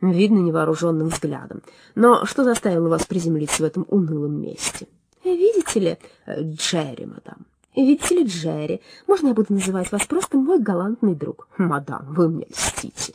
видно невооруженным взглядом. Но что заставило вас приземлиться в этом унылом месте? Видите ли, Джерри, мадам, видите ли, Джерри, можно я буду называть вас просто мой галантный друг? Мадам, вы мне льстите.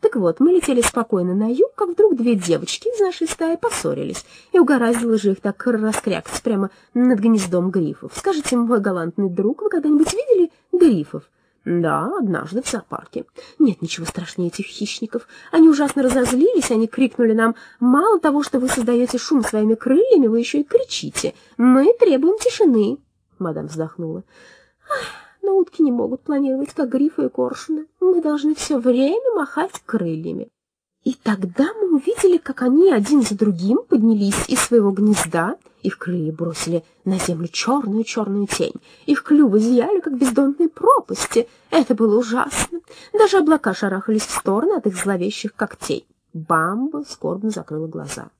Так вот, мы летели спокойно на юг, как вдруг две девочки из нашей стаи поссорились, и угораздило же их так раскрякаться прямо над гнездом грифов. Скажите, мой галантный друг, вы когда-нибудь видели грифов? Да, однажды в зоопарке. Нет ничего страшнее этих хищников. Они ужасно разозлились, они крикнули нам, мало того, что вы создаете шум своими крыльями, вы еще и кричите. Мы требуем тишины. Мадам вздохнула. Но утки не могут планировать, как грифы и коршуны. Мы должны все время махать крыльями. И тогда мы увидели, как они один за другим поднялись из своего гнезда, их крылья бросили на землю черную-черную тень, их клювы зияли, как бездонные пропасти. Это было ужасно. Даже облака шарахались в стороны от их зловещих когтей. Бамба скорбно закрыла глаза.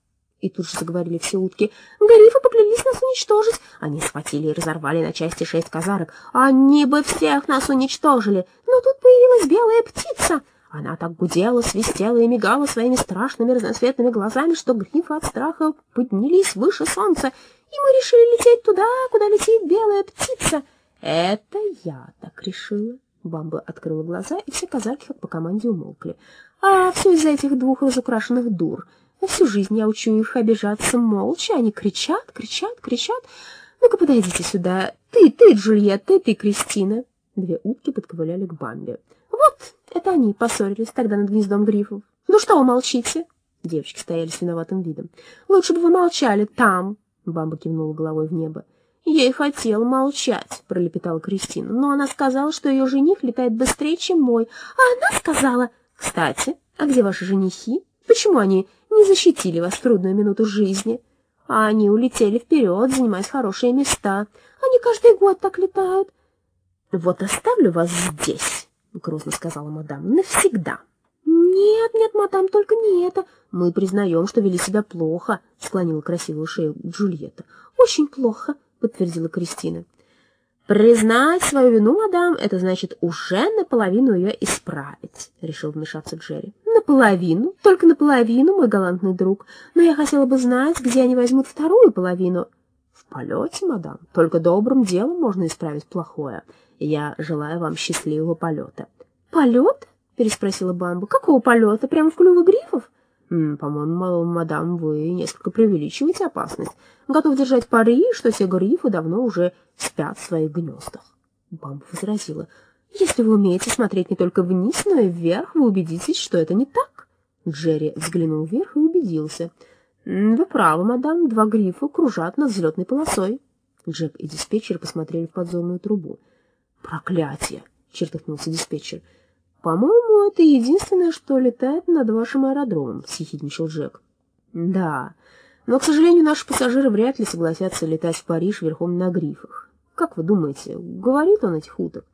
И тут же заговорили все утки. Грифы поклялись нас уничтожить. Они схватили и разорвали на части шесть казарок. Они бы всех нас уничтожили. Но тут появилась белая птица. Она так гудела, свистела и мигала своими страшными разноцветными глазами, что грифы от страха поднялись выше солнца, и мы решили лететь туда, куда летит белая птица. Это я так решила. Бамба открыла глаза, и все казарки, как по команде, умолкли. А все из-за этих двух разукрашенных дур — всю жизнь я учу их обижаться молча. Они кричат, кричат, кричат. Ну-ка, подойдите сюда. Ты, ты, Джульетта, и ты, Кристина. Две утки подковыляли к Бамбе. Вот, это они поссорились тогда над гнездом грифов. Ну что вы молчите? Девочки стояли с виноватым видом. Лучше бы вы молчали там. Бамба кивнула головой в небо. «Я и хотела молчать», — пролепетала Кристина. «Но она сказала, что ее жених летает быстрее, чем мой. А она сказала...» «Кстати, а где ваши женихи? Почему они не защитили вас в трудную минуту жизни. А они улетели вперед, занимаясь хорошие места. Они каждый год так летают. — Вот оставлю вас здесь, — грозно сказала мадам, — навсегда. — Нет, нет, мадам, только не это. Мы признаем, что вели себя плохо, — склонила красивую шею Джульетта. — Очень плохо, — подтвердила Кристина. «Признать свою вину, мадам, это значит уже наполовину ее исправить», — решил вмешаться Джерри. «Наполовину? Только наполовину, мой галантный друг. Но я хотела бы знать, где они возьмут вторую половину». «В полете, мадам. Только добрым делом можно исправить плохое. Я желаю вам счастливого полета». «Полет?» — переспросила Бамба. «Какого полета? Прямо в клювы грифов?» «По-моему, мадам, вы несколько преувеличиваете опасность. Готов держать пари, что все грифы давно уже спят в своих гнездах». Бамба возразила. «Если вы умеете смотреть не только вниз, но и вверх, вы убедитесь, что это не так». Джерри взглянул вверх и убедился. «Вы правы, мадам, два грифа кружат над взлетной полосой». Джек и диспетчер посмотрели в подзорную трубу. «Проклятие!» — чертыхнулся диспетчер. «По-моему, это единственное, что летает над вашим аэродромом», — съехидничал Джек. «Да, но, к сожалению, наши пассажиры вряд ли согласятся летать в Париж верхом на грифах. Как вы думаете, говорит он этих уток?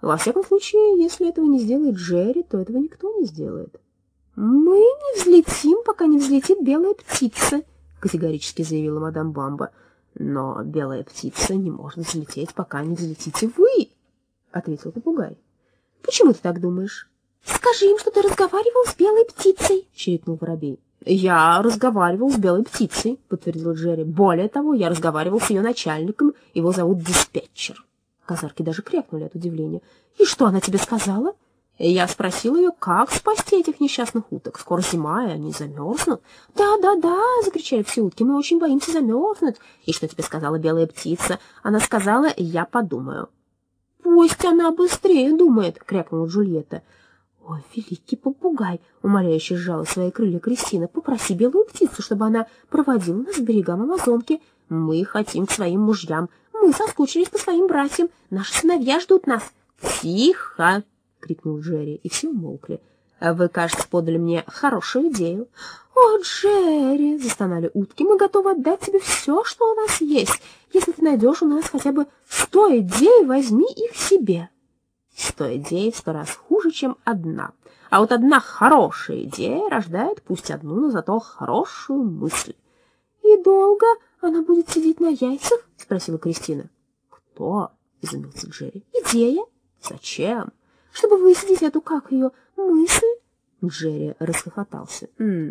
Во всяком случае, если этого не сделает Джерри, то этого никто не сделает». «Мы не взлетим, пока не взлетит белая птица», — категорически заявила мадам Бамба. «Но белая птица не может взлететь, пока не взлетите вы», — ответил попугай. Почему ты так думаешь? Скажи им, что ты разговаривал с белой птицей, чирикнул воробей. Я разговаривал с белой птицей, подтвердил Джерри. Более того, я разговаривал с ее начальником, его зовут диспетчер. Казарки даже крякнули от удивления. И что она тебе сказала? Я спросил ее, как спасти этих несчастных уток. Скоро зима, и они замерзнут. «Да, да, да!» — закричали все утки. «Мы очень боимся замерзнуть». «И что тебе сказала белая птица?» Она сказала, «Я подумаю». «Пусть она быстрее думает!» — крякнула Джульетта. «Ой, великий попугай!» — умоляюще сжала свои крылья Кристина. «Попроси белую птицу, чтобы она проводила нас к берегам Амазонки. Мы хотим к своим мужьям. Мы соскучились по своим братьям. Наши сыновья ждут нас». «Тихо!» — крикнул Джерри, и все умолкли. «Вы, кажется, подали мне хорошую идею». «О, Джерри!» — застонали утки. «Мы готовы отдать тебе все, что у нас есть. Если ты найдешь у нас хотя бы сто идей, возьми их себе». Сто идей в сто раз хуже, чем одна. А вот одна хорошая идея рождает пусть одну, но зато хорошую мысль. «И долго она будет сидеть на яйцах?» — спросила Кристина. «Кто?» — изумился Джерри. «Идея. Зачем?» «Чтобы высидеть эту, как ее, мысль?» Джерри расхохотался.